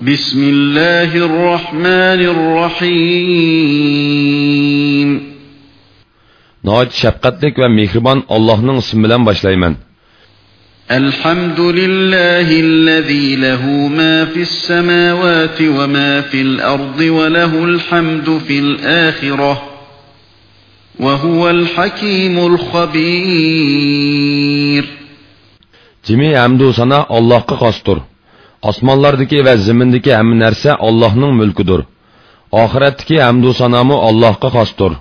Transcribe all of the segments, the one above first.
بسم الله الرحمن الرحيم şəfqətlik və mehriban Allah'ın ismi bilan başlayman. الحمد لله الذي له ما في السماوات وما في الأرض وله الحمد في الآخرة وهو الحكيم الخبير Cimi hamdu sana Allah'a qastur. Osmonlardagi va zimindagi hamma narsa Allohning mulkidir. Oxiratdagi hamdu sanomi Allohga xosdir.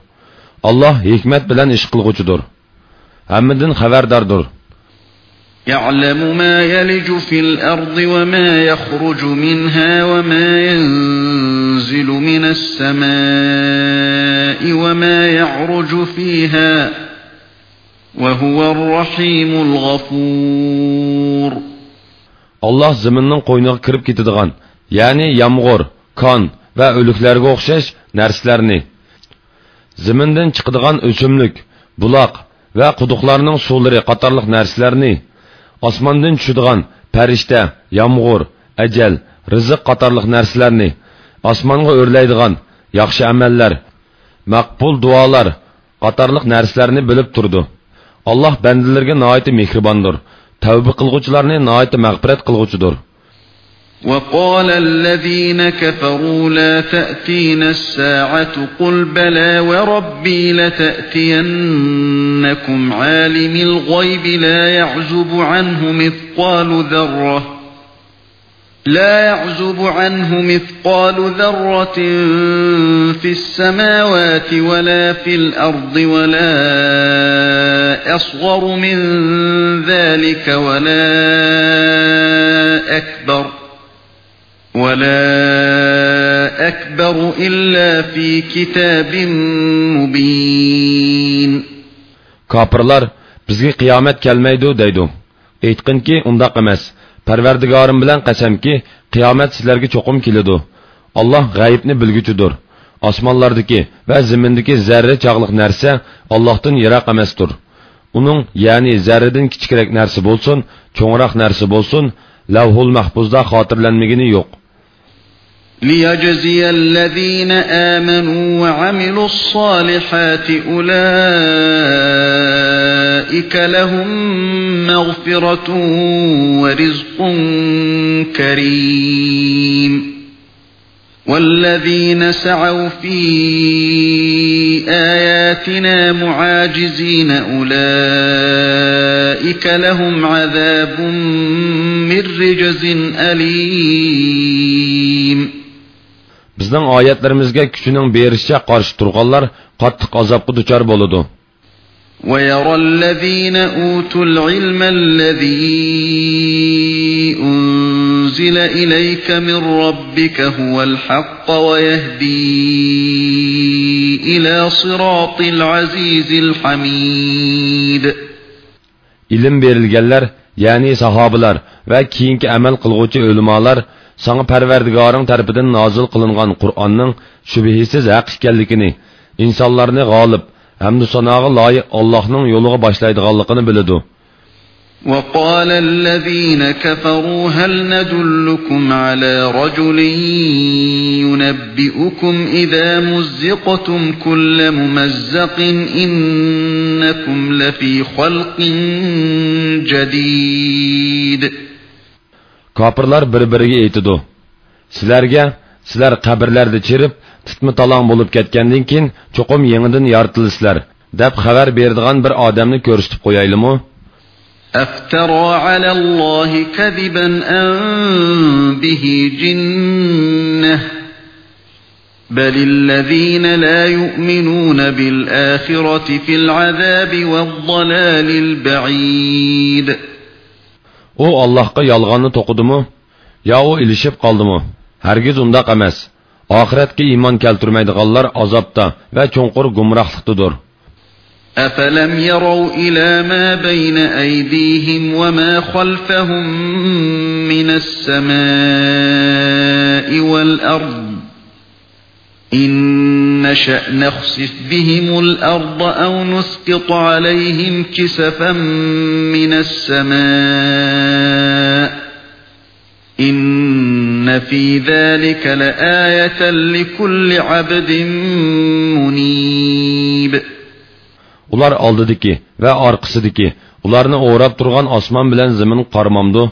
Alloh hikmat bilan ish qilg'uchidir. Hammadan xabardordir. يعلم ما يلج في الأرض وما يخرج منها وما ينزل من السماء وما يعرج فيها وهو الرحيم الغفور Allah ziminning qo'yniga kirib ketadigan, ya'ni yomg'ir, kon va o'liklarga o'xshash narsalarni, zimindan chiqadigan o'simlik, buloq va quduqlarning suvlari qatorliq narsalarni, osmondan tushadigan farishta, yomg'ir, ajal, rizq qatorliq narsalarni, osmonga o'rlaydigan yaxshi amallar, maqbul duolar qatorliq narsalarni bilib turdi. Alloh bandalarga nihoyat mehribondir. Tavba qilg'uvchilarni nihoyat mag'firat qilg'uchidir وقال الذين كفروا لا تأتينا الساعة قل بلى وربي لتأتينكم عالم الغيب لا يعزب عنه مثقال ذرة لا يعزب عنه مثقال ذرة في السماوات ولا في الأرض ولا أصغر من ذلك ولا أكبر ولا أكبر إلا في كتاب مبين Kapırlar bizga qiyomat kelmaydi deydi. Aytqinki, undaq emas. Parvardigorim bilan qasamki, qiyomat sizlarga cho'qim keladi. Alloh g'aybni bilguchidir. Osmonlardagi va zimindagi zarra chog'liq narsa Allohdan yiroq emasdir. Uning, ya'ni zarradan kichikroq narsa bo'lsin, cho'ngroq narsa bo'lsin, lavhul mahfuzda xotirlanmagini yo'q. ليجزي الذين آمنوا وعملوا الصالحات أولئك لهم مغفرة ورزق كريم والذين سعوا في آياتنا معاجزين أولئك لهم عذاب من رجز أليم Bizning oyatlarimizga kuchining berishicha qarshi turganlar qattiq azobga duchor bo'ladi. ويرى الذين أوتوا العلم الذي أنزل إليك من ربك هو الحق ويهدي إلى صراط العزيز الحميد ilm berilganlar ya'ni sahobalar va keyingi amal qilg'uvchi ulamolar sana parvardigoring tarafidan nozil qilingan qur'onning shubhisiz haq ekanligini insonlarni g'olib hamda sanoga loyiq allohning yo'liga boshlaydiganligini biladi وقال الذين كفروا هل ندلكم على رجل ينبئكم إذا مزقتم كل ممزق إنكم لفي خلق جديد Kapırlar bir-biriga aytidi. Sizlarga sizlar qabrlarda chirib, tutma talon bo'lib ketgandan keyin cho'qim yangidan yoritilisizlar, deb xabar beradigan bir odamni ko'rsatib qo'yaylimi? أفترى على الله كذبا أم به جنة بل الذين لا يؤمنون بالآخرة في العذاب والضلال البعيد u allohga yolg'onni to'qidimi yo u ilishib qoldimi hargiz undoq emas oxiratga iymon keltirmaydiganlar azobda va cho'nqur gumrohlikdadir أفلم يروا إلى ما بين أيديهم وما خلفهم من السماء والأرض إن نشأ نخسف بهم الأرض أو نسقط عليهم كسفا من السماء إن في ذلك لآية لكل عبد منيب ular oldidiki va orqasidiki ularni o'rab turgan osmon bilan zamin qarmamdi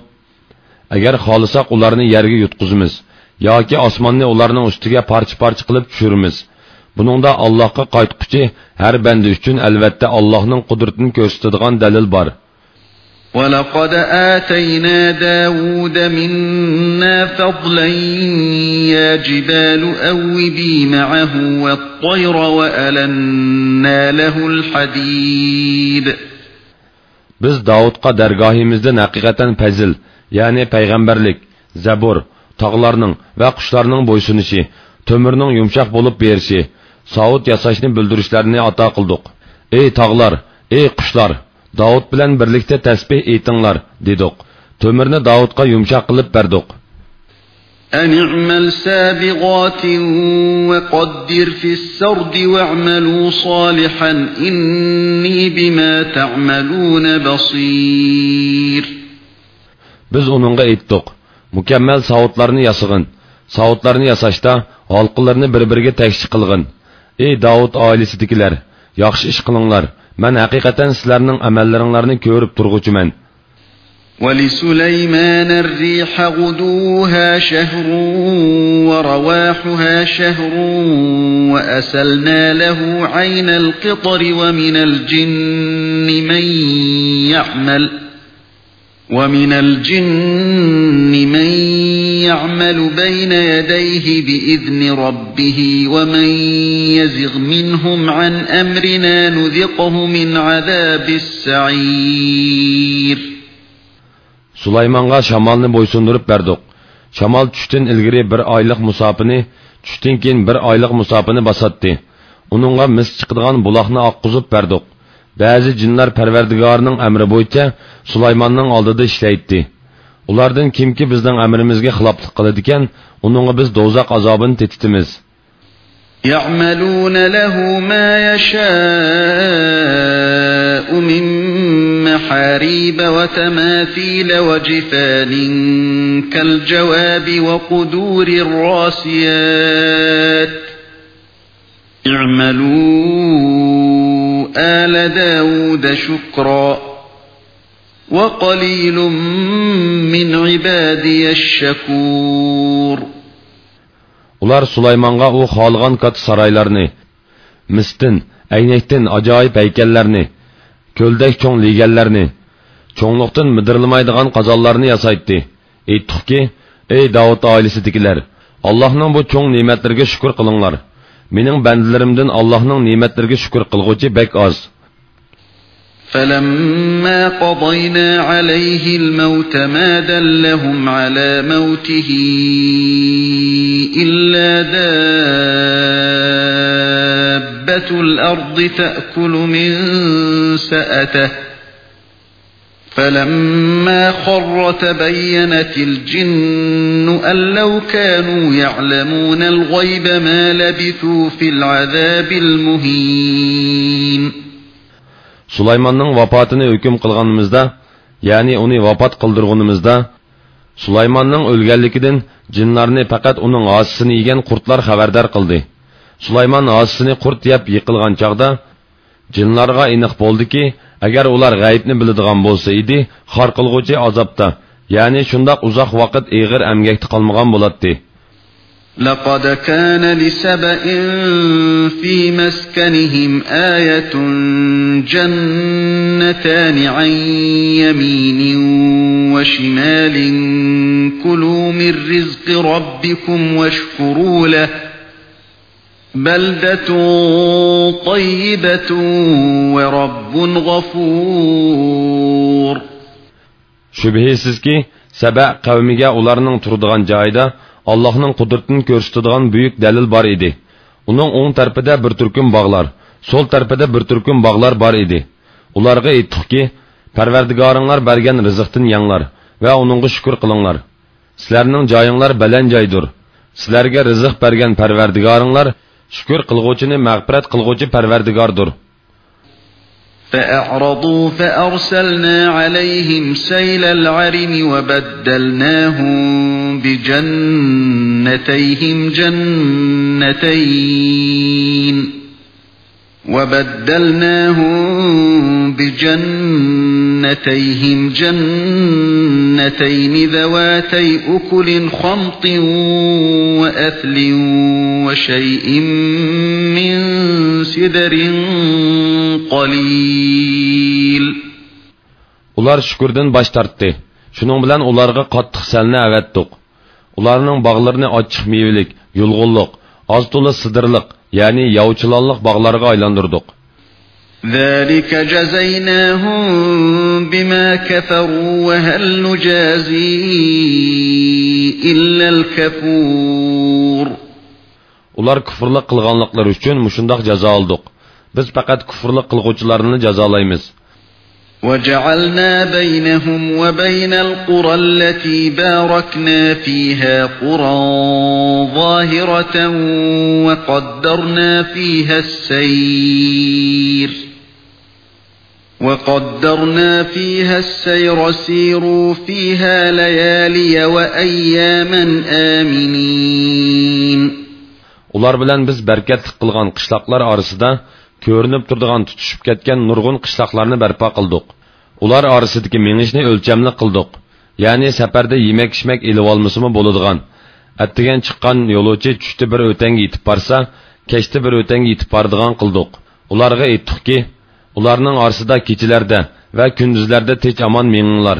agar xohlasak ularni yerga yutqizamiz yoki osmonni ularning ustiga parcha parcha qilib tushiramiz buningda allohga qaytquchi har banda uchun albatta allohning qudratini ko'rsatadigan dalil bor ولقد آتينا داود منا فضلا يا جبال أوبي معه والطير وألنا له الحديد Biz Davudqa dərgahimizdən həqiqətən fəzil, yəni peyğəmbərlik, zəbur, tağlarının və quşlarının boysunuşu, tömürünün yumşaq olub berişi, savut yasaşını bildirişlərini ata qıldıq. Ey tağlar, ey quşlar, Davud bilan birlikdə təsbih aytinglar, dedik. Tömürni Davudqa yumşaq qılıb berdik. أن اعمل سابغات وقدر في السرد واعملوا صالحا إني بما تعملون بصير Biz onunğa aytdik. Mükemmel savutlarını yasıgın. Savutlarını yasaşda halqılarını bir-biriga tekşi qılgın. Ey Davud ailesidikiler, yaxşı iş qılыңlar. Mən həqiqətən sizlərinin əməllərinizləri görüb turğucuman. ولسليمان الريح غدوها شهر ورواحها شهر وأسلنا له عين القطر ومن الجن من يعمل وَمِنَ الْجِنِّ مَنْ يَعْمَلُ بَيْنَ يَدَيْهِ بِإِذْنِ رَبِّهِ وَمَنْ يَزِغْ مِنْهُمْ عَنْ أَمْرِنَا نُذِقْهُ مِنْ عَذَابِ السَّعِيرِ Sulayman'a şamalını boysundurup verdik. Şamal çüştün ilgiri bir aylık musapını, çüştün kin bir aylık musapını basattı. Onunla mis çıkıdığan bulakını akkuzup verdik. Ba'zi jinlar Parvardigorning amri bo'yicha Sulaymonning oldida ishlaydi. Ulardan kimki bizning amrimizga xiloflik qiladi ekan, uningga biz do'zax azobini tetitimiz. يعملون له ما يشاء من محاريب وتماثيل وجفان كالجواب وقدور الراسيات اعملوا آل داود شكرا وقليل من عبادي الشكور Ular Sulaymonga u xohlagan katta saroylarni, mistin, aynakdan ajoyib haykallarni, ko'ldak cho'ng leganlarni, cho'ngliqdan midirlamaydigan qazonlarni yasaytdi. Aytdiki, ey Davud oilasidagilar, Allohning bu cho'ng ne'matlariga shukr qilinglar. Mening bandalarimdan Allohning ne'matlariga shukr qilguvchi bek oz. فلما قضينا عليه الموت ما دلهم على موته إلا دابة الأرض تأكل من سأته فلما خر تبينت الجن أن لو كانوا يعلمون الغيب ما لبثوا في العذاب المهين Sulaymonning vafotini hukm qilganimizda, ya'ni uni vafot qildirganimizda, Sulaymonning o'lganligidan jinlarni faqat uning hosisini yegan qurtlar xabardor qildi. Sulaymon hosisini qurt yeb yiqilgan chaqda jinlarga aniq bo'ldiki, agar ular g'aybni biladigan bo'lsa edi, xor qilguvchi azobda, ya'ni shundoq uzoq vaqt ig'ir amgakda qolmagan bo'ladi. لقد كان لسبأ في مسكنهم آية جنتان عن يمين وشمال كلوا من رزق ربكم واشكروا له بلدة طيبة ورب غفور Şübhəsizki, Səbə qavmiga ularning turadigan joyida Allohning qudratini ko'rsatadigan buyuk dalil bor edi. Uning o'ng tarafida bir turkum bog'lar, so'l tarafida bir turkum bog'lar bor edi. Ularga aytdikki, Parvardigoringlar bergan rizqdan yanglar va uningga shukr qilinglar. Sizlarning joyinglar baland joydir. Sizlarga rizq bergan Parvardigoringlar shukr qilguvchini mag'firat qilguvchi Parvardigordir. فأعرضوا فأرسلنا عليهم سيل العرم وبدلناهم بجنتيهم جنتين وبدلناهم بجنتيهم جنتين ذواتي أكل خمط وأثل وشيء من سدر قليل Ular shukurdan bosh tortdi. Shuning bilan ularga qattiq salni avatdiq. Ularning bog'larini ochiq mevalik, yulg'unliq, oz to'la sidirliq, ya'ni yovchilanliq bog'larga aylantirdik. ذلك جزيناهم بما كفروا وهل نجازي إلا الكفور Ular kufrlik qilganliklari uchun mushundoq jazo oldik. Biz faqat kufrlik qilguvchilarni jazolaymiz. وجعلنا بينهم وبين القرى التي باركنا فيها قرى ظاهرة وقدرنا فيها السير وقدرنا فيها السير سيروا فيها ليالي وأياما آمنين. Ular bilan biz barkatli qilgan qishloqlar orasida ko'rinib turadigan tutishib ketgan nurg'un qishloqlarni barpo qildik. Ular orasidagi mengishni o'lchamli qildik. Ya'ni safarda yemak ichmak ilib olmasimi bo'ladigan. Attigan chiqqan yo'lovchi tushdi bir o'tanga yetib borsa, kechdi bir o'tanga yetib boradigan qildik. Ularga aytdikki, ularning orasida kechalarda va kunduzlarda tinch amon menginglar.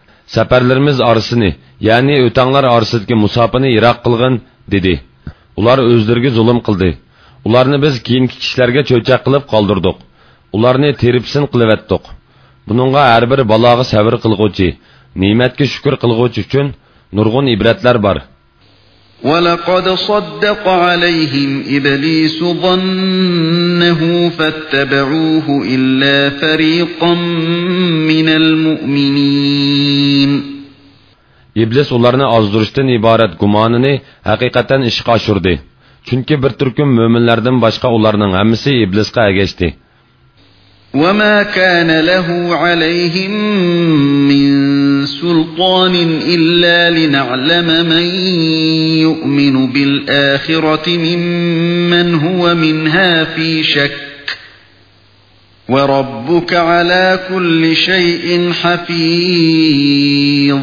safarlarimiz orasini, ya'ni o'tanglar orasidagi musofani yiroq qilg'in, dedi. Ular o'zlariga zulm qildi. Ularni biz keyingi kishilarga cho'chaq qilib qoldirdik. Ularni teripsin qilivetdik. Buningga har bir baloga sabr qilguvchi, ne'matga shukr qilguvchi uchun nurg'un ibratlar bor. ولقد صدق عليهم إبليس ظنه فاتبعوه إلا فريقا من المؤمنين Iblis ularni ozdirishdan iborat gumonini haqiqatan ishga oshirdi. Chunki bir turkum mo'minlardan boshqa ularning hammasi iblisga agashdi. وما كان له عليهم سلطان إلا لنعلم من يؤمن بالآخرة ممن هو منها في شك وربك على كل شيء حفيظ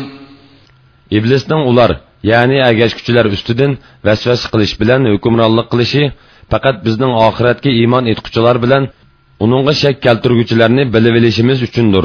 Iblisning ular, ya'ni agashkuchilar ustidan vasvas qilish bilan hukmronlik qilishi faqat bizning oxiratga iymon etquchilar bilan uningga shak keltirguvchilarni bilib olishimiz uchundir.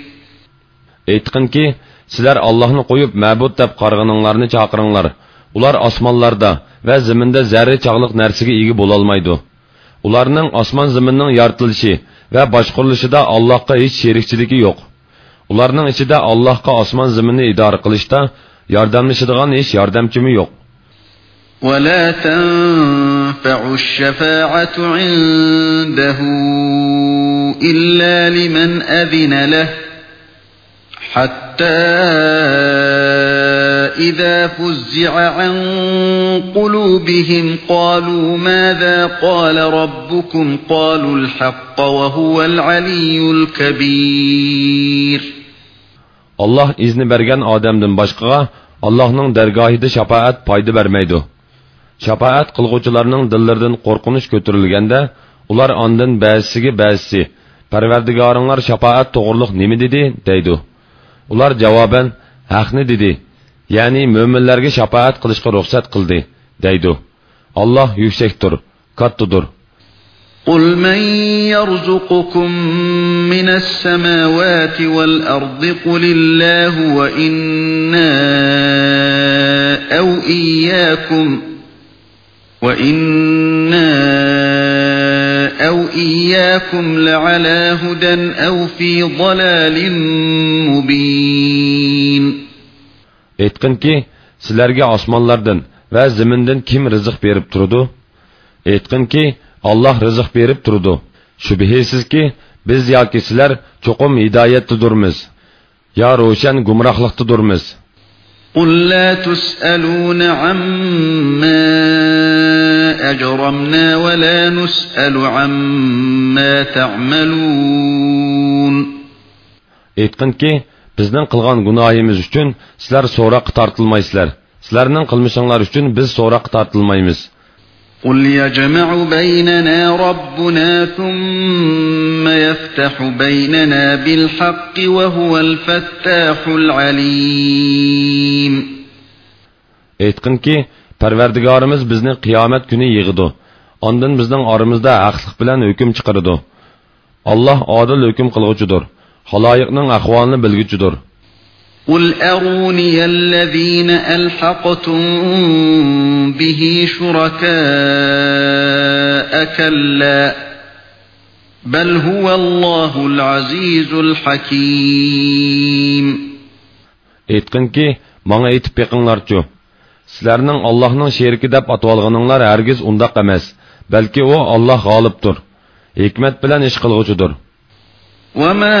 Aytqinki, sizlar Allohni qo'yib ma'bud deb qarg'aninglarni chaqiringlar. Ular osmonlarda va zaminda zarra chog'liq narsaga ega bo'la olmaydi. Ularning osmon zaminning yaratilishi va boshqurilishida Allohga hech sherikchiligi yo'q. Ularning ichida Allohga osmon zaminni idora qilishda yordamlashadigan hech yordamchimi yo'q. ولا تنفع الشفاعة عنده إلا لمن أذن له حتى إذا فزع عن قلوبهم قالوا ماذا قال ربكم قالوا الحق وهو العلي الكبير Allah izni bergan odamdan boshqaga Allohning dargohida shafaat foyda bermaydi. Shafaat qilguvchilarning dillaridan qo'rqinish ko'tarilganda, ular ondan ba'zisiga ba'zisi, Parvardigoringlar shafaat to'g'riliq nima dedi deydi. Ular javoban haqni dedi ya'ni mo'minlarga shafoat qilishga ruxsat qildi deydi alloh yuksakdir kattadir قل من يرزقكم من السماوات والأرض قل الله وإنا أو إياكم وإنا أو إياكم لعلى هدى أو في ضلال مبين Aytqinki, sizlarga osmonlardan va zamindan kim rizq berib turdi? Aytqinki, Allah rizq berib turdi. Shubhisizki, biz yoki sizlar cho'qim hidoyatdadurmiz. yo ro'shan gumrohlikdadurmiz. قل لا تسألون عما أجرمنا ولا نسأل عما تعملون Aytqinki, bizning qilgan gunohimiz uchun sizlar so'roqqa tortilmaysizlar. Sizlarning qilmishinglar uchun biz so'roqqa tortilmaymiz. قل يجمع بيننا ربنا ثم يفتح بيننا بالحق وهو الفتاح العليم Aytqinki, Parvardigorimiz bizni qiyomat kuni yig'idi. Ondan bizning oramizda haqlik bilan hukm chiqaradi. Alloh odil hukm qilg'uchidir. Xaloyiqning ahvolini bilguchidir. قل أروني الذين ألحقتم به شركاء كلا بل هو الله العزيز الحكيم Aytqinki, menga aytib beqinglarchu. Sizlarning Allohning sheriki deb atolganinglar hargiz undaq emas, balki u Alloh g'olibdir. Hikmat bilan ish qilg'uchidir. وما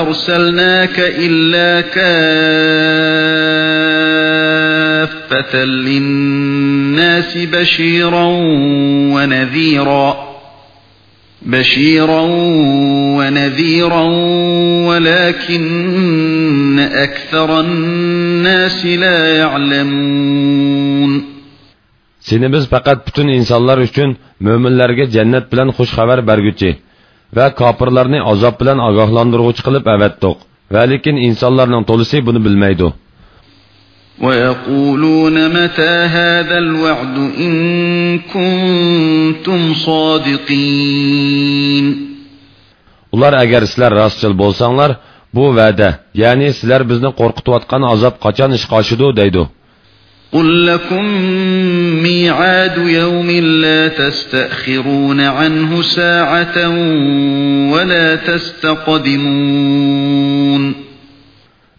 أرسلناك إلا كافة للناس بشيرا ونذيرا بشيرا ونذيرا ولكن أكثر الناس لا يعلمون Seni biz faqat butun insonlar uchun mo'minlarga jannat bilan xush xabar berguchi va kofirlarni azob bilan ogohlantiruvchi qilib avatdiq. Va lekin insonlarning to'lisi buni bilmaydi. ويقولون متى هذا الوعد إن كنتم صادقين Ular agar sizlar rostchil bo'lsanglar, bu va'da, ya'ni sizlar bizni qo'rqitayotgan azob qachon ishga oshidi deydi. قل لكم ميعاد يوم لا تستأخرون عنه ساعة ولا تستقدمون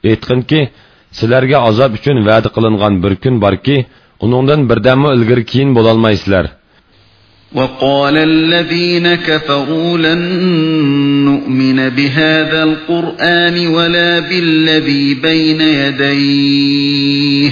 Etkin ki, sizlerge azap üçün vəd qılınğan bir gün var ki, onundan bir dəmi ilgir وقال الذين كفروا لن نؤمن بهذا القرآن ولا بالذي بين يديه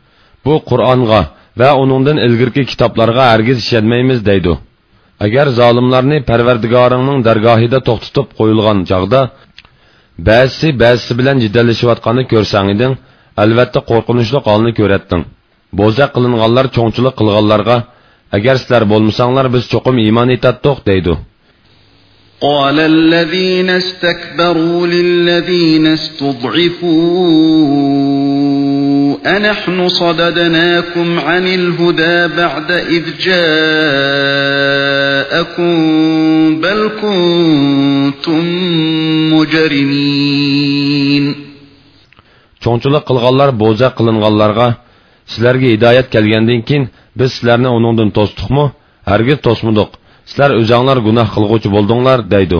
bu Qur'onga va uningdan ilgirki kitoblarga hargiz ishonmaymiz deydi. Agar zolimlarni Parvardigoringning dargohida to'xtatib qo'yilgan chog'da ba'zisi ba'zisi bilan jidallashayotganini ko'rsang eding, albatta qo'rqinchli holni ko'ratding. Bo'za qilinganlar cho'ngchilik qilganlarga agar sizlar bo'lmasanglar biz cho'qim iymon etatdiq deydi. قال الذين استكبروا للذين استضعفوا أنحن صددناكم عن الهدى بعد إذ جاءكم بل كنتم مجرمين Cho'ngchilik qilganlar bo'za qilinganlarga sizlarga hidoyat kelgandan keyin biz sizlarni uningdan to'sdiqmi? Hargiz to'smadik. Sizlar o'zinglar gunoh qilguvchi bo'ldinglar deydi.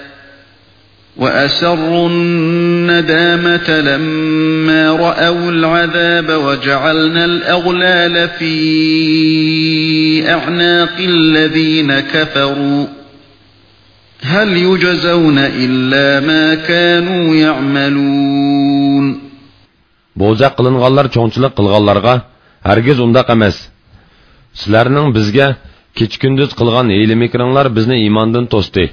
وأسروا الندامة لما رأوا العذاب وجعلنا الأغلال في أعناق الذين كفروا. هل يجزون إلا ما كانوا يعملون؟ بوزا قلنغالر چونچلق قلغالرغا هرگز اندق امس سلرنن بزگه کچکندز قلغان ایلمکرانلار بزن ایماندن توستي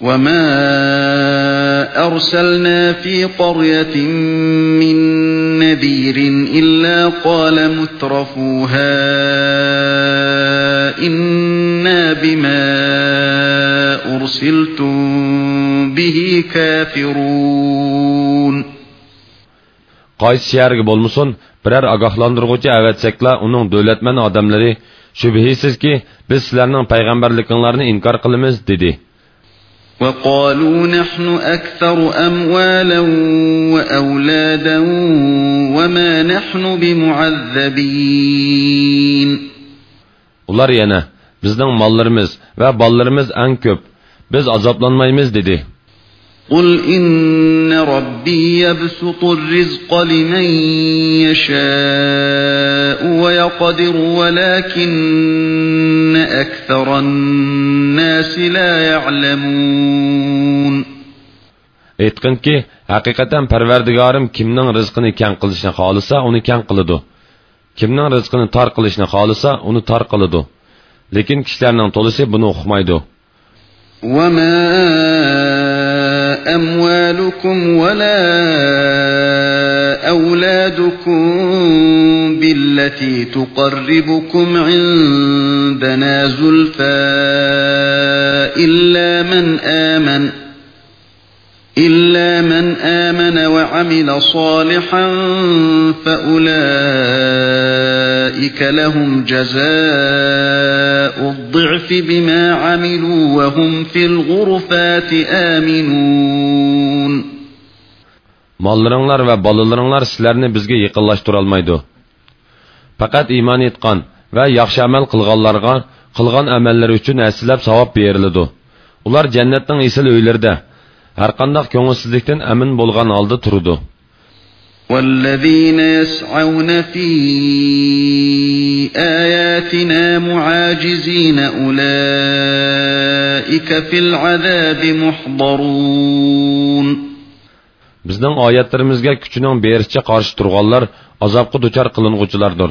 وَمَا أرسلنا في قرية من نذير إلا قال مترفوها إنا بما أرسلتم به كافرون قايس شيارغي بولمسون برر آگاهلاندırغوچي اوتسەكلا ئۇنىڭ دۆلەتمەن بس شۈبھىسىزكى بىز لكن پەيغەمبەرلىكىڭلارنى ئىنكار قىلىمىز دېدى. وقالوا نحن أكثر أموالا وأولادا وما نحن بمعذبين Ular yana bizning mollarimiz va bollarimiz eng ko'p. Biz azoblanmaymiz dedi. قل إن ربي يبسط الرزق لمن يشاء ويقدر ولكن أكثر الناس لا يعلمون aytqinki haqiqatan parvardigorim kimning rizqini kang qilishni xohlasa uni kang qiladi kimning rizqini tor qilishni xohlasa uni tor qiladi lekin kishilarning to'lisi buni uqmaydi أموالكم ولا أولادكم بالتي تقربكم عندنا زلفى إلا من آمن إلا من آمن وعمل صالحا فأولئك لهم جزاء الضعف بما عملوا وهم في الغرفات آمنون Mallarыңlar va balalaringlar sizlarni bizga yaqinlashtirolmaydi. Faqat iymon etgan va yaxshi amal qilganlarga qilgan amallari uchun aslab savob beriladi. Ular jannatning esil uylarida har qanday ko'ngilsizlikdan amin bo'lgan holda turdi والذين يسعون في آياتنا معاجزين أولئك في العذاب محضرون Bizning oyatlarimizga kuchining berishicha qarshi turganlar azobga duchor qilinguchilardir.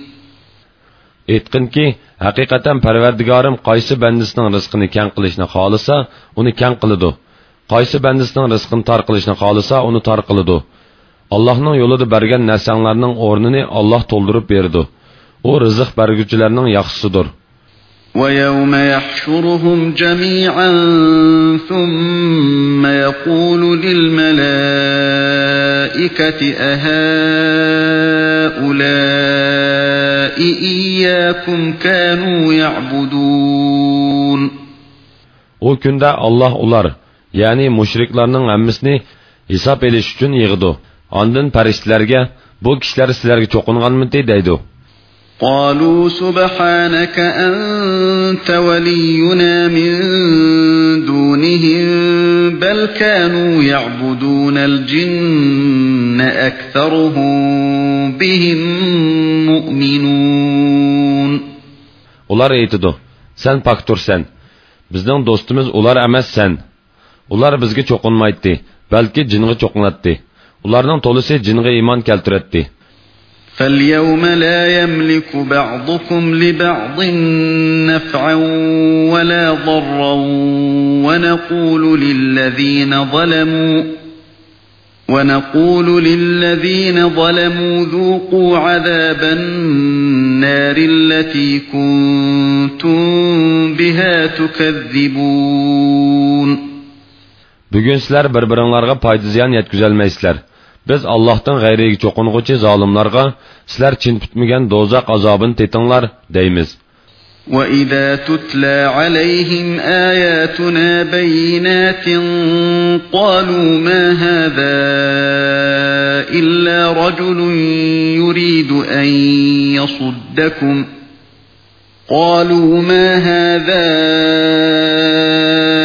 aytqinki haqiqatan parvardigorim qaysi bandasining rizqini kang qilishni xohlasa uni kang qiladi qaysi bandasining rizqini tor qilishni xohlasa uni tor qiladi allohning yo'lida bergan narsanglarning o'rnini olloh to'ldirib berdi u rizq berguvchilarning yaxshisidir ويوم يحشرهم جميعا ثم يقول للملائكة أهؤلاء إياكم كانوا يعبدون O kunda Allah ular, yani müşriklarning hammasini hisob elish uchun yig'di. Ondan farishtalarga bu kishilar sizlarga cho'qinganmidi deydi. قالوا سبحانك أنت ولينا من دونهم بل كانوا يعبدون الجن أكثرهم بهم مؤمنون Ular aytidi, sen paktursan. Bizning do'stimiz ular emas sen. Ular bizga cho'qinmaydi, balki jinga cho'qinatdi. Ularning to'lisi jinga iymon keltiratdi. فاليوم لا يملك بعضكم لبعض نفعا ولا ضرا ونقول للذين ظلموا ونقول للذين ظلموا ذوقوا عذاب النار التي كنتم بها تكذبون Bugün bir-biringlarga foyda ziyon yetkazolmaysizlar. Biz Allohdan g'ayriga cho'qing'uchi zolimlarga sizlar chin tutmagan do'zax azobini tetinglar deymiz. وَإِذَا تُتْلَى عَلَيْهِمْ آيَاتُنَا بَيِّنَاتٍ قَالُوا مَا هَذَا إِلَّا رَجُلٌ يُرِيدُ أَن يَصُدَّكُمْ قَالُوا مَا هَذَا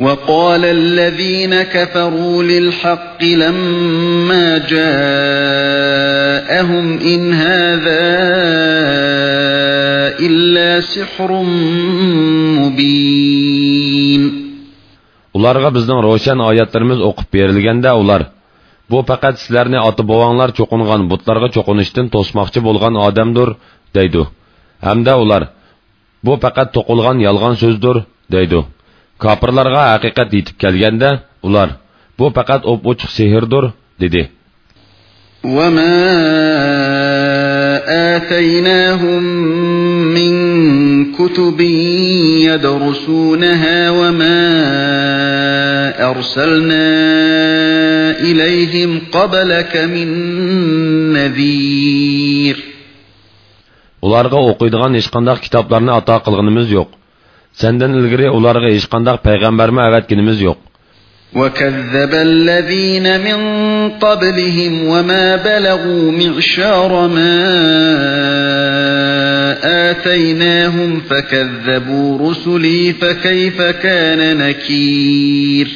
وَقَالَ الَّذِينَ كَفَرُوا لِلْحَقِّ لَمَّا جَاءَهُمْ إِنْ هَذَا إِلَّا سِحْرٌ مُبِينٌ Ularga bizning ro'shan oyatlarimiz o'qib berilganda ular bu faqat sizlarni ota bobonglar cho'qingan butlarga cho'qinishdan to'smoqchi bo'lgan odamdir deydi. Hamda ular bu faqat to'qilgan yolg'on so'zdir deydi. Kofirlarga haqiqat yetib kelganda ular bu faqat o'p-ochiq sehrdir dedi. وَمَا آتَيْنَاهُمْ مِنْ كُتُبٍ يَدْرُسُونَهَا وَمَا أَرْسَلْنَا إِلَيْهِمْ قَبْلَكَ مِنْ نَذِيرٍ Ularga o'qiydigan hech qanday kitoblarni ato qilganimiz yo'q. Sendan ilgari ularga hech qanday payg'ambarni avatganimiz yo'q. وَكَذَّبَ الَّذِينَ مِنْ قَبْلِهِمْ وَمَا بَلَغُوا مِعْشَارَ مَا آتَيْنَاهُمْ فَكَذَّبُوا رُسُلِي فَكَيْفَ كَانَ نَكِيرِ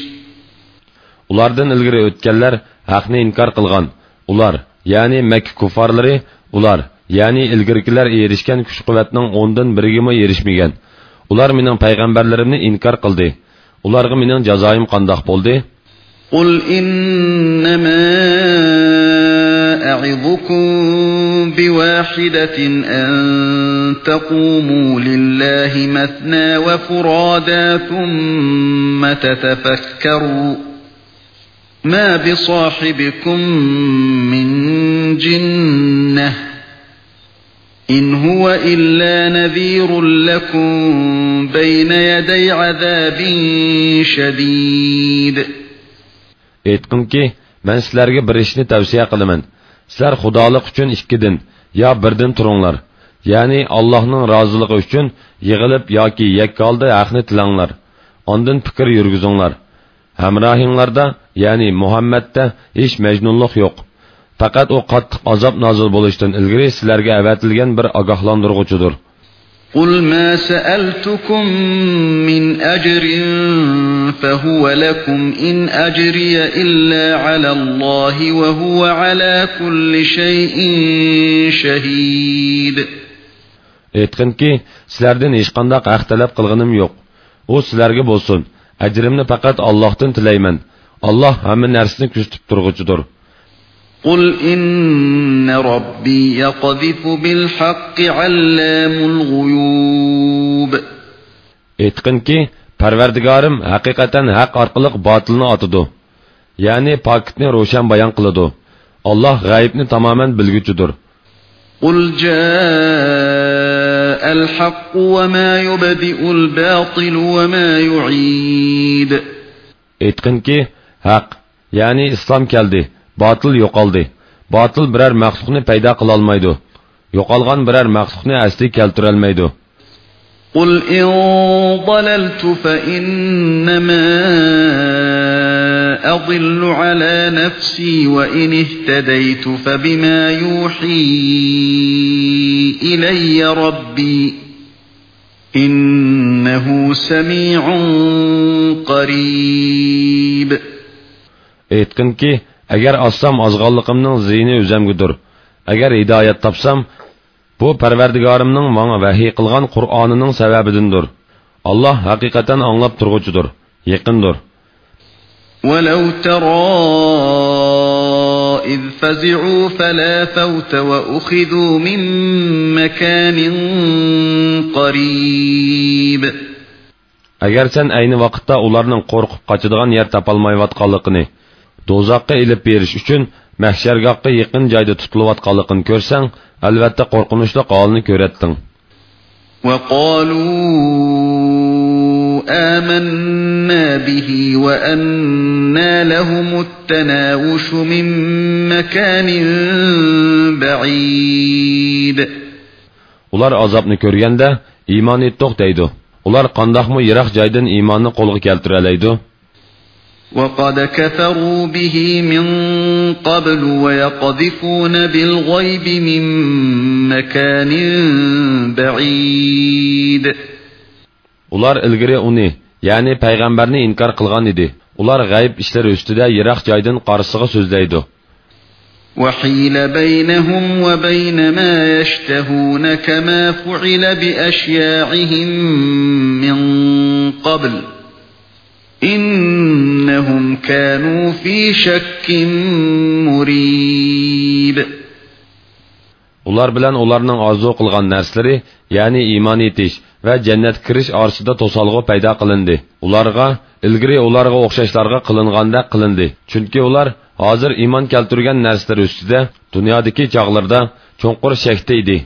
Ulardan ilgari o'tganlar haqni inkor qilgan. Ular, ya'ni Makka kuffarlari, ular, ya'ni ilgarikilar erishgan kuch-quvvatning 10 dan biriga erishmagan. Ular mening payg'ambarlarimni inkor qildi. Ularga mening jazoim qandoq bo'ldi? قُلْ إِنَّمَا أَعِظُكُمْ بِوَاحِدَةٍ أَن تَقُومُوا لِلَّهِ مَثْنَى وَفُرَادَى ثُمَّ تَتَفَكَّرُوا مَا بِصَاحِبِكُم مِّن جِنَّةٍ إِنْ هُوَ إِلَّا نَذِيرٌ لَكُمْ بَيْنَ يَدَيْ عَذَابٍ شَدِيدٍ Aytqinki, men sizlarga bir ishni tavsiya qilaman. Sizlar xudolik uchun ikkidin yo birdan turinglar. Ya'ni Allohning roziligi uchun yig'ilib yoki yakka holda haqni tilanglar. Ondan fikr yurgizinglar. Hamrohinglarda, ya'ni Muhammadda hech majnunlik yo'q. Faqat u qattiq azob nozil bo'lishdan ilgari sizlarga avatilgan bir ogohlantiruvchidir. قُلْ مَا سَأَلْتُكُم مِّنْ أَجْرٍ فَهُوَ لَكُمْ إِنْ أَجْرِيَ إِلَّا عَلَى اللَّهِ وَهُوَ عَلَى كُلِّ شَيْءٍ شَهِيدٌ Aytqinki, sizlardan hech qanday haq talab qilganim yo'q. U sizlarga bo'lsin. Ajrimni faqat Allohdan tilayman. Alloh hamma narsani kuzatib turg'uchidir. قُلْ إِنَّ رَبِّي يَقْذِفُ بِالْحَقِّ عَلَّامُ الْغُيُوبِ Aytqinki, Parvardigorim haqiqatan haq orqali botilni otidi. Ya'ni pokitni ro'shan bayon qiladi. Alloh g'aybni tamoman bilguchidir. قُلْ جَاءَ الْحَقُّ وَمَا يُبْدِئُ الْبَاطِلُ وَمَا يُعِيدُ Aytqinki, haq, ya'ni islom keldi. Batil yo'qoldi. Batil biror maxluqni paydo qila olmaydi. Yo'qolgan biror maxluqni asli keltira olmaydi. قُلْ إِن ضَلَلْتُ فَإِنَّمَا أَضِلُّ عَلَى نَفْسِي وَإِنِ اهْتَدَيْتُ فَبِمَا يُوحِي إِلَيَّ رَبِّي إِنَّهُ سَمِيعٌ قَرِيبٌ aytqinki agar ossam ozg'onliqimning ziyni o'zamgidir agar hidoyat topsam bu parvardigorimning manga vahiy qilgan qur'onining sababidindir alloh haqiqatan anglab turg'uchidir yaqindir ولو ترى إذ فزعوا فلا فوت وأخذوا من مكان قريب agar sen ayni vaqtda ularning qo'rqib qochadigan yer topolmayotganligini do'zaxga ilib berish uchun mahshargohga yaqin joyda tutilayotganligini ko'rsang albatta qo'rqinchli holni ko'ratding وقالوا آمنا به وأنى لهم التناوش من مكان بعيد ular azobni ko'rganda iymon etdiq deydi ular qandoqmi yiroq joydan iymonni qo'lga keltiralaydi وقد كفروا به من قبل ويقذفون بالغيب من مكان بعيد ular ilgari uni ya'ni payg'ambarni inkor qilgan edi ular g'ayb ishlari ustida yiroq joydan qarisiga so'zlaydi وحيل بينهم وبين ما يشتهون كما فعل بأشياعهم من قبل İnnehum kanu fi şekkin murib. Ular bilan ularning orzu qilgan narsalari, ya'ni iymon etish va jannat kirish orasida to'salg'u paydo qilindi. Ularga ilgari ularga o'xshashlarga qilinganda qilindi. Chunki ular hozir iymon keltirgan narsalar ustida dunyodagi chog'larda cho'nqur shakda edi.